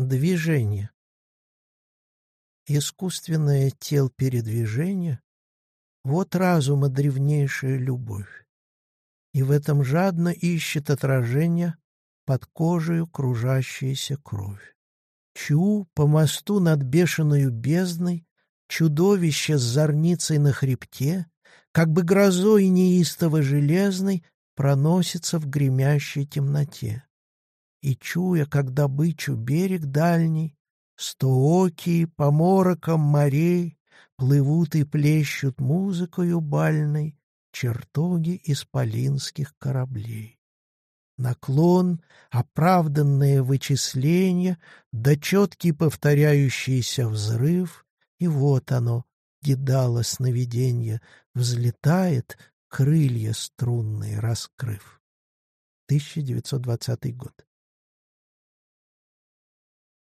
Движение. Искусственное тел передвижения — вот разума древнейшая любовь. И в этом жадно ищет отражение под кожею кружащаяся кровь. Чу по мосту над бешеную бездной, чудовище с зорницей на хребте, как бы грозой неистово железной, проносится в гремящей темноте. И, чуя, как добычу берег дальний, Стоокие по морокам морей Плывут и плещут музыкою бальной Чертоги исполинских кораблей. Наклон, оправданное вычисление, Да четкий повторяющийся взрыв, И вот оно, дедало сновиденье, Взлетает, крылья струнные раскрыв. 1920 год.